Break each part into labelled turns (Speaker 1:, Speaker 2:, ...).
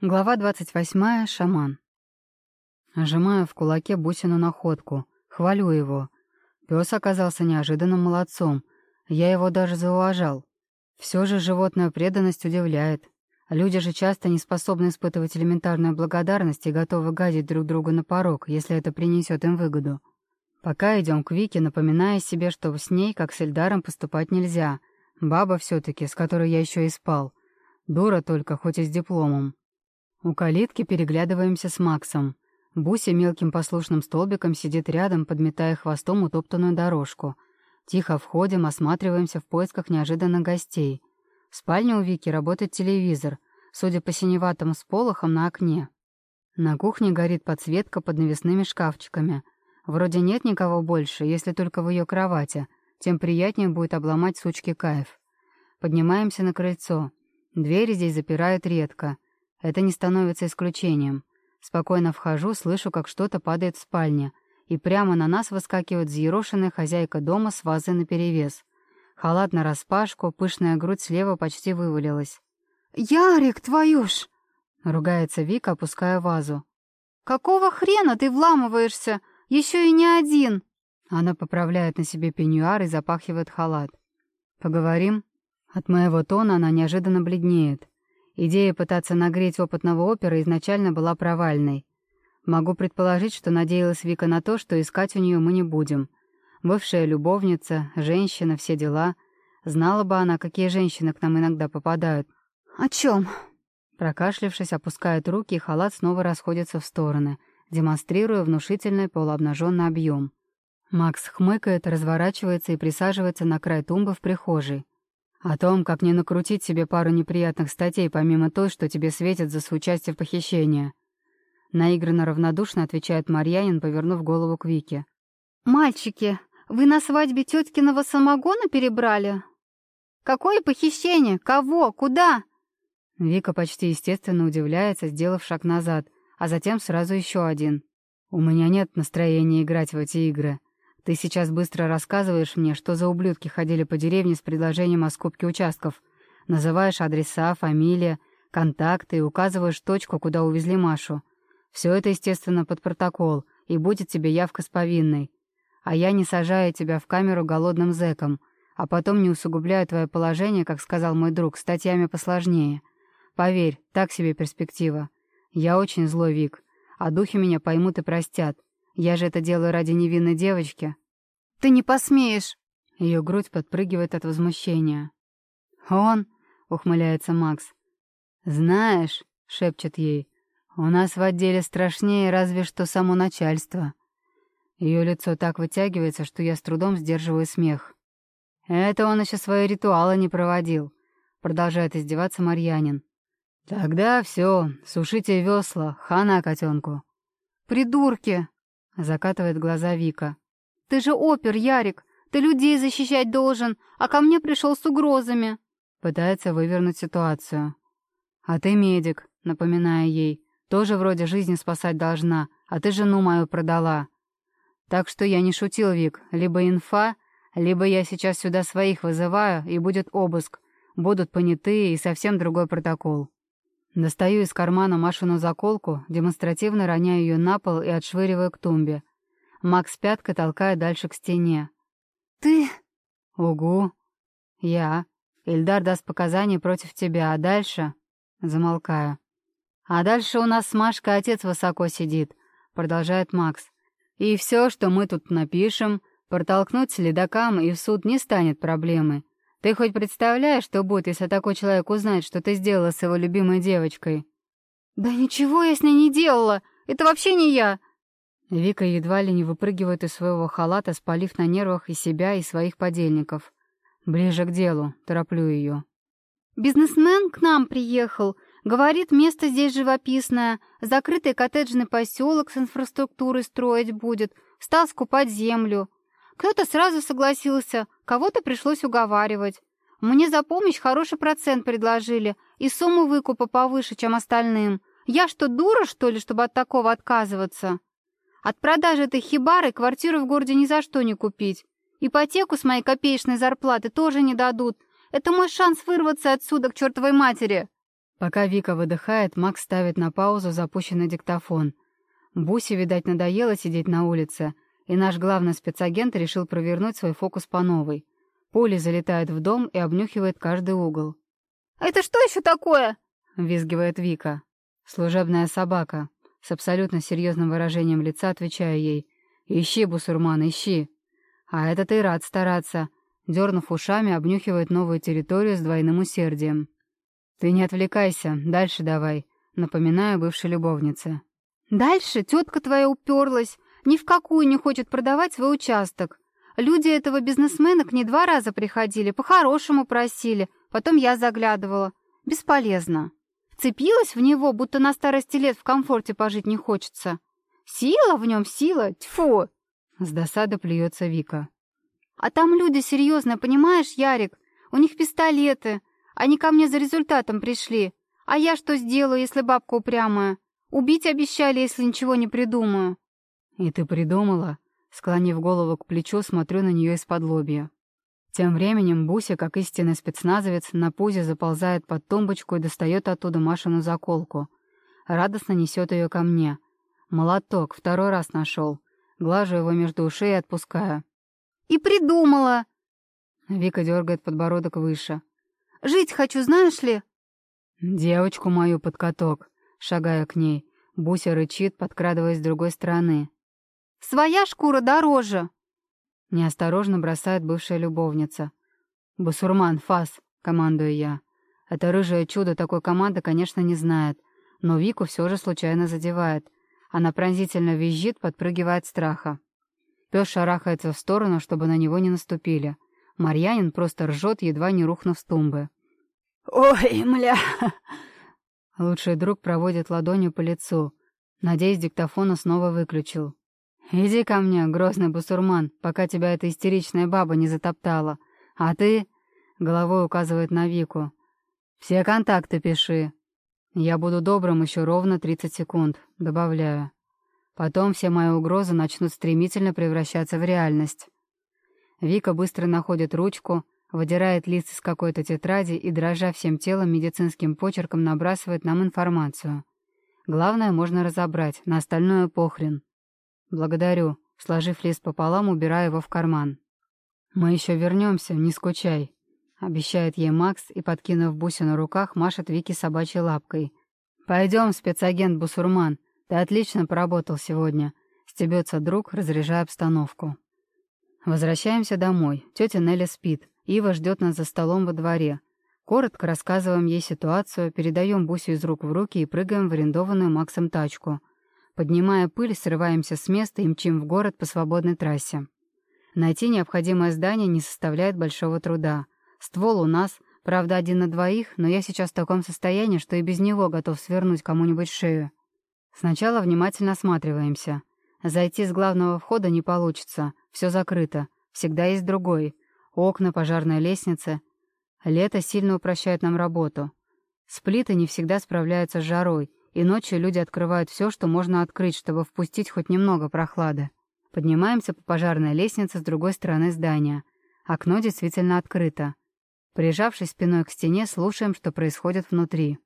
Speaker 1: Глава двадцать восьмая. Шаман. Сжимаю в кулаке бусину находку. Хвалю его. Пес оказался неожиданным молодцом. Я его даже зауважал. Все же животная преданность удивляет. Люди же часто не способны испытывать элементарную благодарность и готовы гадить друг другу на порог, если это принесет им выгоду. Пока идем к Вике, напоминая себе, что с ней, как с Эльдаром, поступать нельзя. Баба все таки с которой я еще и спал. Дура только, хоть и с дипломом. У калитки переглядываемся с Максом. Буся мелким послушным столбиком сидит рядом, подметая хвостом утоптанную дорожку. Тихо входим, осматриваемся в поисках неожиданных гостей. В спальне у Вики работает телевизор, судя по синеватым сполохам на окне. На кухне горит подсветка под навесными шкафчиками. Вроде нет никого больше, если только в ее кровати. Тем приятнее будет обломать сучки кайф. Поднимаемся на крыльцо. Двери здесь запирают редко — это не становится исключением. Спокойно вхожу, слышу, как что-то падает в спальне, и прямо на нас выскакивает взъерошенная хозяйка дома с вазой наперевес. Халат нараспашку, пышная грудь слева почти вывалилась.
Speaker 2: «Ярик, твою ж!»
Speaker 1: — ругается Вика, опуская вазу.
Speaker 2: «Какого хрена ты вламываешься? Еще и не один!»
Speaker 1: Она поправляет на себе пеньюар и запахивает халат. «Поговорим?» От моего тона она неожиданно бледнеет. Идея пытаться нагреть опытного опера изначально была провальной. Могу предположить, что надеялась Вика на то, что искать у нее мы не будем. Бывшая любовница, женщина, все дела. Знала бы она, какие женщины к нам иногда попадают.
Speaker 2: «О чем?»
Speaker 1: Прокашлявшись, опускает руки, и халат снова расходится в стороны, демонстрируя внушительный полуобнаженный объем. Макс хмыкает, разворачивается и присаживается на край тумбы в прихожей. О том, как не накрутить себе пару неприятных статей, помимо той, что тебе светит за соучастие в похищении. Наигранно равнодушно отвечает Марьянин, повернув голову к Вике.
Speaker 2: «Мальчики, вы на свадьбе теткиного самогона перебрали? Какое похищение? Кого? Куда?»
Speaker 1: Вика почти естественно удивляется, сделав шаг назад, а затем сразу еще один. «У меня нет настроения играть в эти игры. Ты сейчас быстро рассказываешь мне, что за ублюдки ходили по деревне с предложением о скупке участков. Называешь адреса, фамилия, контакты и указываешь точку, куда увезли Машу. Все это, естественно, под протокол, и будет тебе явка с повинной. А я не сажаю тебя в камеру голодным зэком, а потом не усугубляю твое положение, как сказал мой друг, статьями посложнее. Поверь, так себе перспектива. Я очень злой, Вик, а духи меня поймут и простят. Я же это делаю ради невинной девочки.
Speaker 2: Ты не посмеешь.
Speaker 1: Ее грудь подпрыгивает от возмущения. Он, ухмыляется Макс. Знаешь, шепчет ей, у нас в отделе страшнее разве что само начальство. Ее лицо так вытягивается, что я с трудом сдерживаю смех. Это он еще свои ритуалы не проводил, продолжает издеваться Марьянин. Тогда все, сушите весла, хана котенку.
Speaker 2: Придурки!
Speaker 1: Закатывает глаза Вика.
Speaker 2: «Ты же опер, Ярик! Ты людей защищать должен, а ко мне пришел с угрозами!»
Speaker 1: Пытается вывернуть ситуацию. «А ты медик», напоминая ей. «Тоже вроде жизни спасать должна, а ты жену мою продала». Так что я не шутил, Вик. Либо инфа, либо я сейчас сюда своих вызываю, и будет обыск. Будут понятые и совсем другой протокол. Достаю из кармана Машину заколку, демонстративно роняю ее на пол и отшвыриваю к тумбе. Макс пяткой толкает дальше к стене.
Speaker 2: «Ты...»
Speaker 1: «Угу. Я. Ильдар даст показания против тебя, а дальше...» Замолкаю. «А дальше у нас с Машкой отец высоко сидит», — продолжает Макс. «И все, что мы тут напишем, протолкнуть следакам и в суд не станет проблемой. Ты хоть представляешь, что будет, если такой человек узнает, что ты сделала с его любимой девочкой?»
Speaker 2: «Да ничего я с ней не делала! Это вообще не я!»
Speaker 1: Вика едва ли не выпрыгивает из своего халата, спалив на нервах и себя, и своих подельников. Ближе к делу, тороплю ее.
Speaker 2: «Бизнесмен к нам приехал. Говорит, место здесь живописное. Закрытый коттеджный поселок с инфраструктурой строить будет. Стал скупать землю. Кто-то сразу согласился, кого-то пришлось уговаривать. Мне за помощь хороший процент предложили и сумму выкупа повыше, чем остальным. Я что, дура, что ли, чтобы от такого отказываться? От продажи этой хибары квартиру в городе ни за что не купить. Ипотеку с моей копеечной зарплаты тоже не дадут. Это мой шанс вырваться отсюда к чертовой матери.
Speaker 1: Пока Вика выдыхает, Макс ставит на паузу запущенный диктофон. Бусе, видать, надоело сидеть на улице, и наш главный спецагент решил провернуть свой фокус по новой. Поле залетает в дом и обнюхивает каждый угол.
Speaker 2: «Это что еще такое?»
Speaker 1: — визгивает Вика. «Служебная собака». С абсолютно серьезным выражением лица отвечаю ей. «Ищи, бусурман, ищи». А этот и рад стараться. Дернув ушами, обнюхивает новую территорию с двойным усердием. «Ты не отвлекайся, дальше давай», — напоминаю бывшей любовнице.
Speaker 2: «Дальше тетка твоя уперлась, ни в какую не хочет продавать свой участок. Люди этого бизнесмена к ней два раза приходили, по-хорошему просили, потом я заглядывала. Бесполезно. Вцепилась в него, будто на старости лет в комфорте пожить не хочется. Сила в нем, сила, тьфу!»
Speaker 1: С досады плюется Вика.
Speaker 2: «А там люди серьезные, понимаешь, Ярик? У них пистолеты. Они ко мне за результатом пришли. А я что сделаю, если бабка упрямая? Убить обещали, если ничего не придумаю».
Speaker 1: «И ты придумала?» Склонив голову к плечу, смотрю на нее из-под лобья. Тем временем Буся, как истинный спецназовец, на пузе заползает под тумбочку и достает оттуда Машину заколку. Радостно несет ее ко мне. Молоток, второй раз нашел. Глажу его между ушей и отпускаю.
Speaker 2: «И придумала!»
Speaker 1: Вика дергает подбородок выше.
Speaker 2: «Жить хочу, знаешь ли?»
Speaker 1: «Девочку мою под каток», шагая к ней. Буся рычит, подкрадываясь с другой стороны.
Speaker 2: Своя шкура дороже!»
Speaker 1: Неосторожно бросает бывшая любовница. «Басурман, фас!» — командую я. Это рыжее чудо такой команды, конечно, не знает, но Вику все же случайно задевает. Она пронзительно визжит, подпрыгивая от страха. Пес шарахается в сторону, чтобы на него не наступили. Марьянин просто ржет, едва не рухнув с тумбы.
Speaker 2: «Ой, мля!»
Speaker 1: Лучший друг проводит ладонью по лицу. Надеюсь, диктофон снова выключил. «Иди ко мне, грозный бусурман, пока тебя эта истеричная баба не затоптала. А ты...» — головой указывает на Вику. «Все контакты пиши. Я буду добрым еще ровно 30 секунд», — добавляю. Потом все мои угрозы начнут стремительно превращаться в реальность. Вика быстро находит ручку, выдирает лист из какой-то тетради и, дрожа всем телом, медицинским почерком набрасывает нам информацию. Главное можно разобрать, на остальное похрен. «Благодарю», — сложив лист пополам, убираю его в карман. «Мы еще вернемся, не скучай», — обещает ей Макс и, подкинув Бусю на руках, машет Вики собачьей лапкой. «Пойдем, спецагент Бусурман, ты отлично поработал сегодня», — стебется друг, разряжая обстановку. Возвращаемся домой. Тетя Нелли спит. Ива ждет нас за столом во дворе. Коротко рассказываем ей ситуацию, передаем Бусю из рук в руки и прыгаем в арендованную Максом тачку — Поднимая пыль, срываемся с места и мчим в город по свободной трассе. Найти необходимое здание не составляет большого труда. Ствол у нас, правда, один на двоих, но я сейчас в таком состоянии, что и без него готов свернуть кому-нибудь шею. Сначала внимательно осматриваемся. Зайти с главного входа не получится, все закрыто, всегда есть другой. Окна, пожарная лестница. Лето сильно упрощает нам работу. Сплиты не всегда справляются с жарой, и ночью люди открывают все, что можно открыть, чтобы впустить хоть немного прохлады. Поднимаемся по пожарной лестнице с другой стороны здания. Окно действительно открыто. Прижавшись спиной к стене, слушаем, что происходит внутри.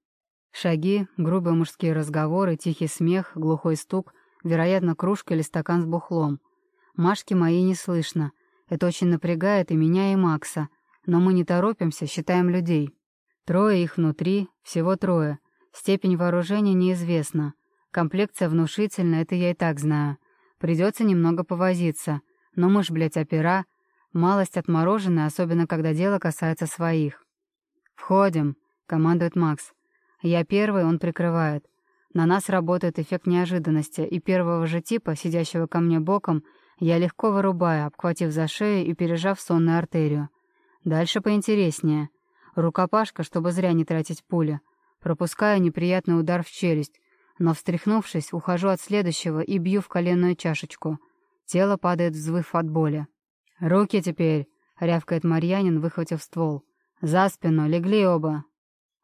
Speaker 1: Шаги, грубые мужские разговоры, тихий смех, глухой стук, вероятно, кружка или стакан с бухлом. Машки мои не слышно. Это очень напрягает и меня, и Макса. Но мы не торопимся, считаем людей. Трое их внутри, всего трое — Степень вооружения неизвестна. Комплекция внушительная, это я и так знаю. Придется немного повозиться. Но мы ж, блядь, опера. Малость отмороженная, особенно когда дело касается своих. «Входим», — командует Макс. Я первый, он прикрывает. На нас работает эффект неожиданности, и первого же типа, сидящего ко мне боком, я легко вырубаю, обхватив за шею и пережав сонную артерию. Дальше поинтереснее. Рукопашка, чтобы зря не тратить пули. Пропускаю неприятный удар в челюсть, но, встряхнувшись, ухожу от следующего и бью в коленную чашечку. Тело падает, взвыв от боли. «Руки теперь!» — рявкает Марьянин, выхватив ствол. «За спину! Легли оба!»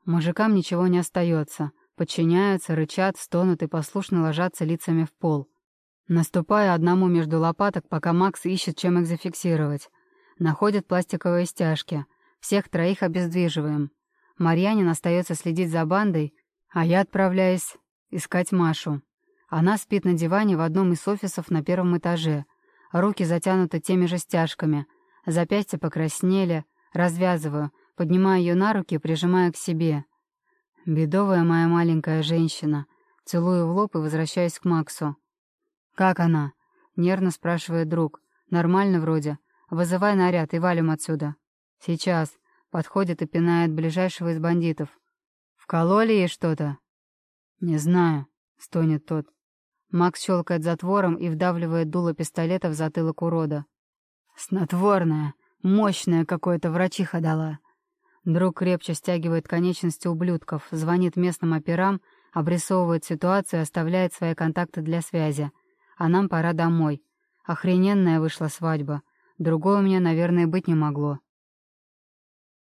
Speaker 1: Мужикам ничего не остается. Подчиняются, рычат, стонут и послушно ложатся лицами в пол. Наступая одному между лопаток, пока Макс ищет, чем их зафиксировать. Находит пластиковые стяжки. Всех троих обездвиживаем. Марьянин остается следить за бандой, а я отправляюсь искать Машу. Она спит на диване в одном из офисов на первом этаже. Руки затянуты теми же стяжками. Запястья покраснели. Развязываю, поднимаю ее на руки и прижимаю к себе. Бедовая моя маленькая женщина. Целую в лоб и возвращаюсь к Максу. «Как она?» — нервно спрашивает друг. «Нормально вроде. Вызывай наряд и валим отсюда». «Сейчас». Подходит и пинает ближайшего из бандитов. «Вкололи ей что-то?» «Не знаю», — стонет тот. Макс щелкает затвором и вдавливает дуло пистолета в затылок урода. «Снотворное, мощное какое-то врачиха дала». Друг крепче стягивает конечности ублюдков, звонит местным операм, обрисовывает ситуацию оставляет свои контакты для связи. А нам пора домой. Охрененная вышла свадьба. Другой у меня, наверное, быть не могло.